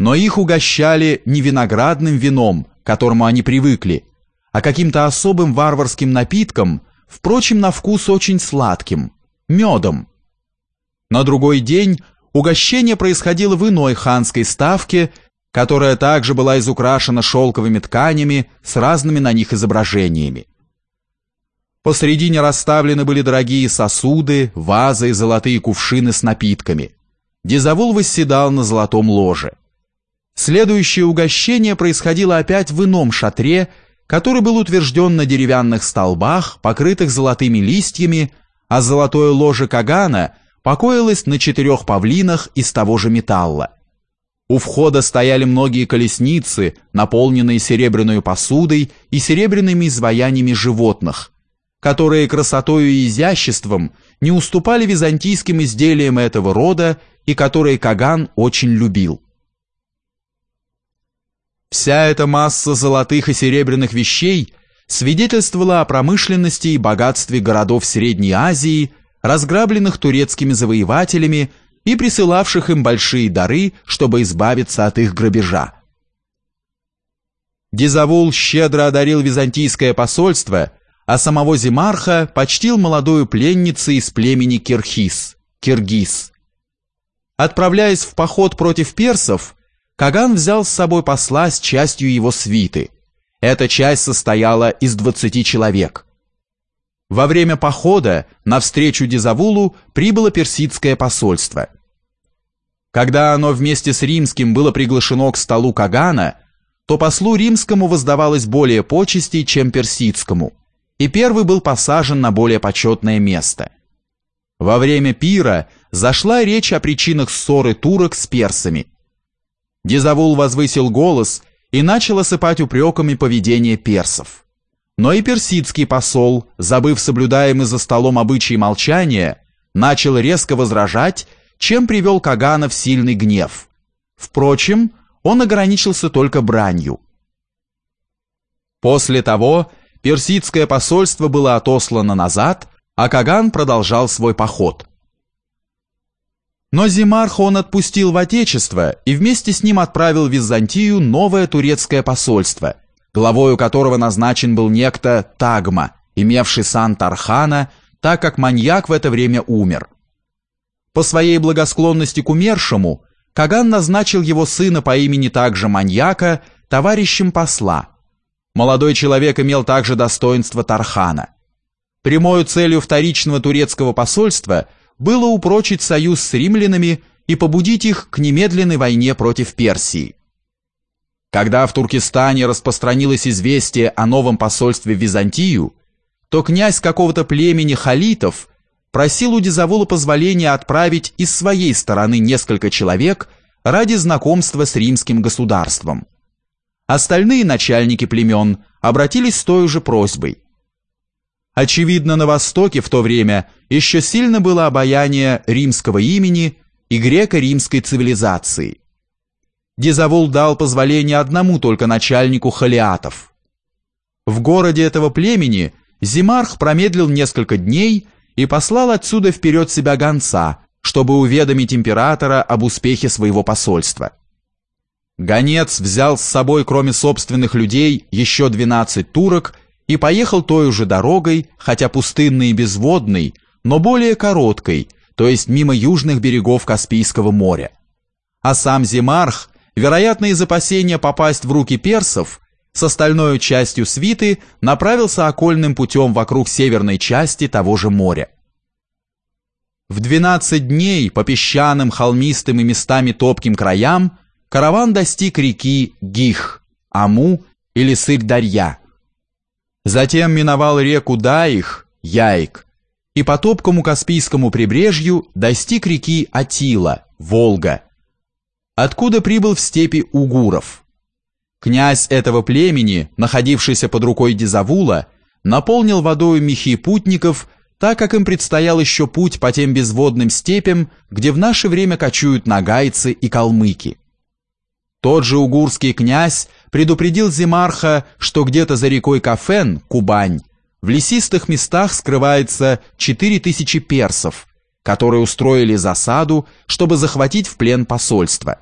но их угощали не виноградным вином, к которому они привыкли, а каким-то особым варварским напитком, впрочем, на вкус очень сладким, медом. На другой день угощение происходило в иной ханской ставке, которая также была изукрашена шелковыми тканями с разными на них изображениями. Посредине расставлены были дорогие сосуды, вазы и золотые кувшины с напитками. Дизавул восседал на золотом ложе. Следующее угощение происходило опять в ином шатре, который был утвержден на деревянных столбах, покрытых золотыми листьями, а золотое ложе Кагана покоилось на четырех павлинах из того же металла. У входа стояли многие колесницы, наполненные серебряной посудой и серебряными изваяниями животных, которые красотою и изяществом не уступали византийским изделиям этого рода и которые Каган очень любил. Вся эта масса золотых и серебряных вещей свидетельствовала о промышленности и богатстве городов Средней Азии, разграбленных турецкими завоевателями и присылавших им большие дары, чтобы избавиться от их грабежа. Дизавул щедро одарил византийское посольство, а самого Зимарха почтил молодую пленницу из племени Кирхис, Киргиз. Отправляясь в поход против персов, Каган взял с собой посла с частью его свиты. Эта часть состояла из 20 человек. Во время похода навстречу Дизавулу прибыло персидское посольство. Когда оно вместе с римским было приглашено к столу Кагана, то послу римскому воздавалось более почестей, чем персидскому, и первый был посажен на более почетное место. Во время пира зашла речь о причинах ссоры турок с персами – Дизавул возвысил голос и начал осыпать упреками поведение персов. Но и персидский посол, забыв соблюдаемый за столом обычай молчания, начал резко возражать, чем привел Кагана в сильный гнев. Впрочем, он ограничился только бранью. После того персидское посольство было отослано назад, а Каган продолжал свой поход. Но Зимарха он отпустил в Отечество и вместе с ним отправил в Византию новое турецкое посольство, главою которого назначен был некто Тагма, имевший сан Тархана, так как маньяк в это время умер. По своей благосклонности к умершему, Каган назначил его сына по имени также маньяка товарищем посла. Молодой человек имел также достоинство Тархана. Прямой целью вторичного турецкого посольства – было упрочить союз с римлянами и побудить их к немедленной войне против Персии. Когда в Туркестане распространилось известие о новом посольстве в Византию, то князь какого-то племени халитов просил у Дизавула позволения отправить из своей стороны несколько человек ради знакомства с римским государством. Остальные начальники племен обратились с той же просьбой – Очевидно, на Востоке в то время еще сильно было обаяние римского имени и греко-римской цивилизации. Дизавул дал позволение одному только начальнику халиатов. В городе этого племени Зимарх промедлил несколько дней и послал отсюда вперед себя гонца, чтобы уведомить императора об успехе своего посольства. Гонец взял с собой, кроме собственных людей, еще 12 турок и поехал той же дорогой, хотя пустынной и безводной, но более короткой, то есть мимо южных берегов Каспийского моря. А сам Зимарх, вероятно из опасения попасть в руки персов, с остальной частью свиты направился окольным путем вокруг северной части того же моря. В 12 дней по песчаным, холмистым и местами топким краям караван достиг реки Гих, Аму или Сырь-Дарья, Затем миновал реку Даих, Яик, и по топкому Каспийскому прибрежью достиг реки Атила, Волга, откуда прибыл в степи угуров. Князь этого племени, находившийся под рукой Дизавула, наполнил водою мехи путников, так как им предстоял еще путь по тем безводным степям, где в наше время кочуют нагайцы и калмыки. Тот же угурский князь предупредил Зимарха, что где-то за рекой Кафен, Кубань, в лесистых местах скрывается 4000 персов, которые устроили засаду, чтобы захватить в плен посольство.